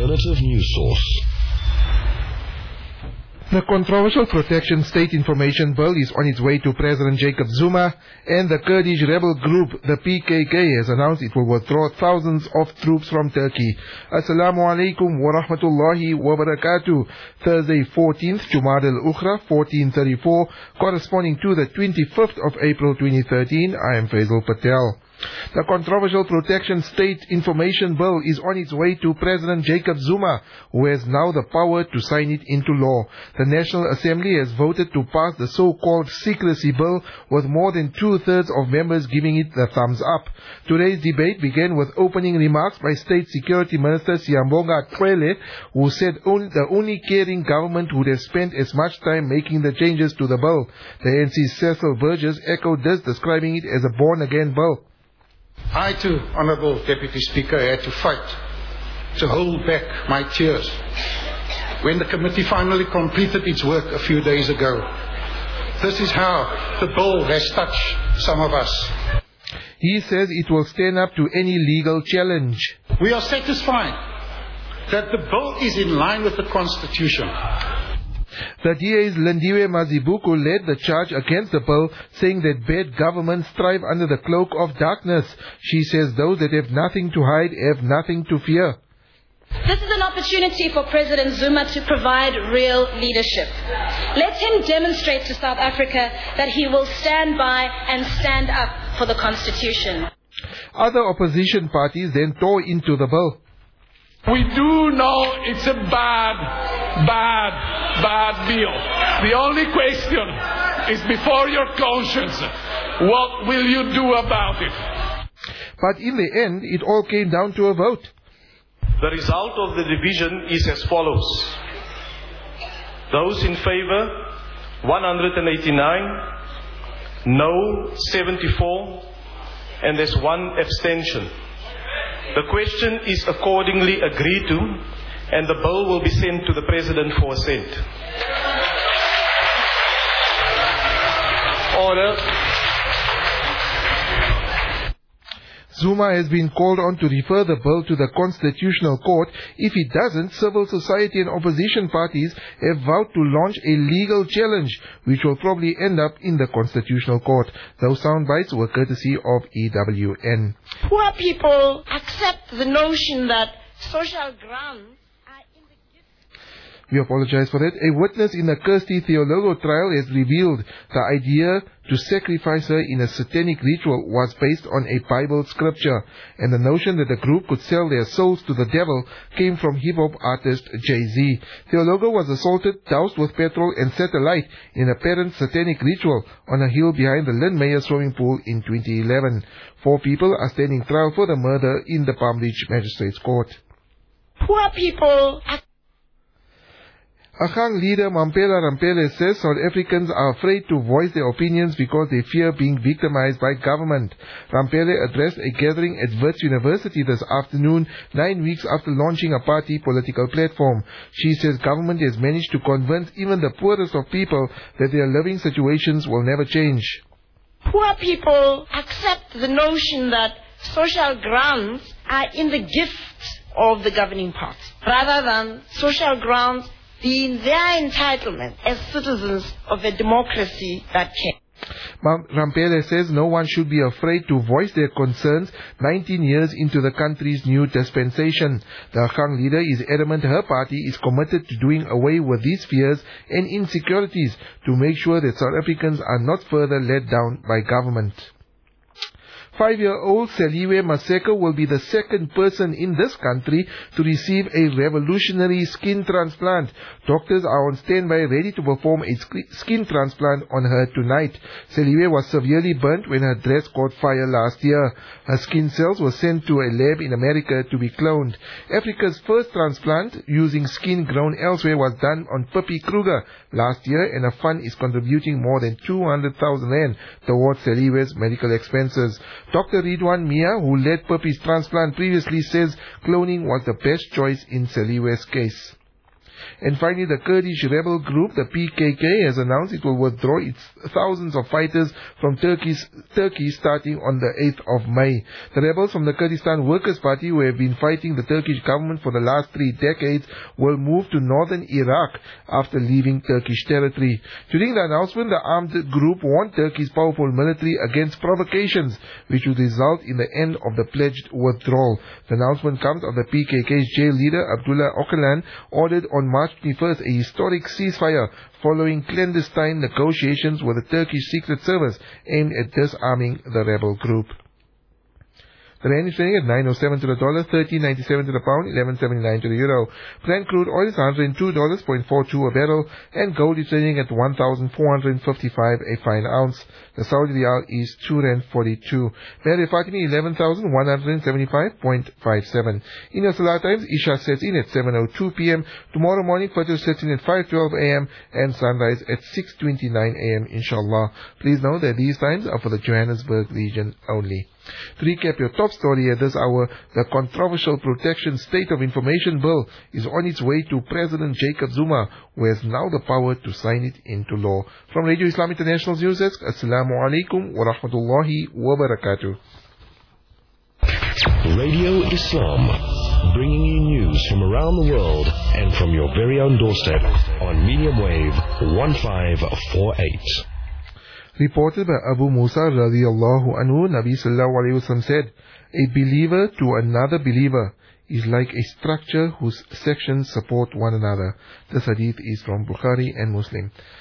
alternative news source. The controversial Protection State Information Bill is on its way to President Jacob Zuma, and the Kurdish rebel group, the PKK, has announced it will withdraw thousands of troops from Turkey. Assalamu alaikum wa rahmatullahi wa barakatuh. Thursday, 14th, Jumad al-Ukhra, 1434, corresponding to the 25th of April 2013. I am Faisal Patel. The controversial Protection State Information Bill is on its way to President Jacob Zuma, who has now the power to sign it into law. The National Assembly has voted to pass the so-called Secrecy Bill with more than two-thirds of members giving it the thumbs up. Today's debate began with opening remarks by State Security Minister Siyabonga Cwele, who said only, the only caring government would have spent as much time making the changes to the bill. The ANC's Cecil Burgess echoed this, describing it as a born-again bill. I too, Honourable Deputy Speaker, had to fight to hold back my tears when the committee finally completed its work a few days ago. This is how the bill has touched some of us. He says it will stand up to any legal challenge. We are satisfied that the bill is in line with the Constitution. The DA's Lindiwe Mazibuko led the charge against the bill, saying that bad governments thrive under the cloak of darkness. She says those that have nothing to hide have nothing to fear. This is an opportunity for President Zuma to provide real leadership. Let him demonstrate to South Africa that he will stand by and stand up for the Constitution. Other opposition parties then tore into the bill. We do know it's a bad, bad, bad bill. The only question is before your conscience, what will you do about it? But in the end, it all came down to a vote. The result of the division is as follows. Those in favor, 189, no, 74, and there's one abstention. The question is accordingly agreed to, and the bill will be sent to the President for assent. Order. Zuma has been called on to refer the bill to the Constitutional Court. If he doesn't, civil society and opposition parties have vowed to launch a legal challenge, which will probably end up in the Constitutional Court. Those sound bites were courtesy of EWN. Poor people accept the notion that social grounds we apologize for that. A witness in the Kirsty Theologo trial has revealed the idea to sacrifice her in a satanic ritual was based on a Bible scripture, and the notion that the group could sell their souls to the devil came from hip-hop artist Jay-Z. Theologo was assaulted, doused with petrol, and set alight in apparent satanic ritual on a hill behind the Linmeyer swimming pool in 2011. Four people are standing trial for the murder in the Palm Beach Magistrates Court. Poor people Agang leader Mamphela Ramphele says South Africans are afraid to voice their opinions because they fear being victimized by government. Ramphele addressed a gathering at Wits University this afternoon, nine weeks after launching a party political platform. She says government has managed to convince even the poorest of people that their living situations will never change. Poor people accept the notion that social grounds are in the gift of the governing party rather than social grounds being their entitlement as citizens of a democracy that can. Ramphele says no one should be afraid to voice their concerns 19 years into the country's new dispensation. The Agang leader is adamant her party is committed to doing away with these fears and insecurities to make sure that South Africans are not further let down by government. Five-year-old Seliwe Maseko will be the second person in this country to receive a revolutionary skin transplant. Doctors are on standby ready to perform a skin transplant on her tonight. Seliwe was severely burnt when her dress caught fire last year. Her skin cells were sent to a lab in America to be cloned. Africa's first transplant using skin grown elsewhere was done on Pippie Kruger last year and a fund is contributing more than 200,000 rand towards Seliwe's medical expenses. Dr. Ridwan Mia, who led Pippie's transplant previously, says cloning was the best choice in Seliwe's case. And finally, the Kurdish rebel group, the PKK, has announced it will withdraw its thousands of fighters from Turkey's, Turkey starting on the 8th of May. The rebels from the Kurdistan Workers' Party, who have been fighting the Turkish government for the last three decades, will move to northern Iraq after leaving Turkish territory. During the announcement, the armed group warned Turkey's powerful military against provocations, which would result in the end of the pledged withdrawal. The announcement comes of the PKK's jail leader, Abdullah Öcalan, ordered on March 21st a historic ceasefire following clandestine negotiations with the Turkish Secret Service aimed at disarming the rebel group. The is trading at 907 to the dollar, 1397 to the pound, 1179 to the euro. Brent crude oil is $102.42 a barrel, and gold is trading at 1,455 a fine ounce. The Saudi riyal is 2 rand 42. Mary Fatimi 11,175.57. In your Salah times, Isha sets in at 7.02 p.m. Tomorrow morning, Fajr sets in at 5.12 a.m. and sunrise at 6.29 a.m. inshallah. Please note that these times are for the Johannesburg region only. To recap your top story at this hour, the controversial Protection State of Information Bill is on its way to President Jacob Zuma, who has now the power to sign it into law. From Radio Islam International News Desk, Assalamu alaikum wa rahmatullahi wa barakatuh. Radio Islam, bringing you news from around the world and from your very own doorstep on medium wave 1548. Reported by Abu Musa radiallahu anhu, Nabi sallallahu alayhi wasallam said, A believer to another believer is like a structure whose sections support one another. This hadith is from Bukhari and Muslim.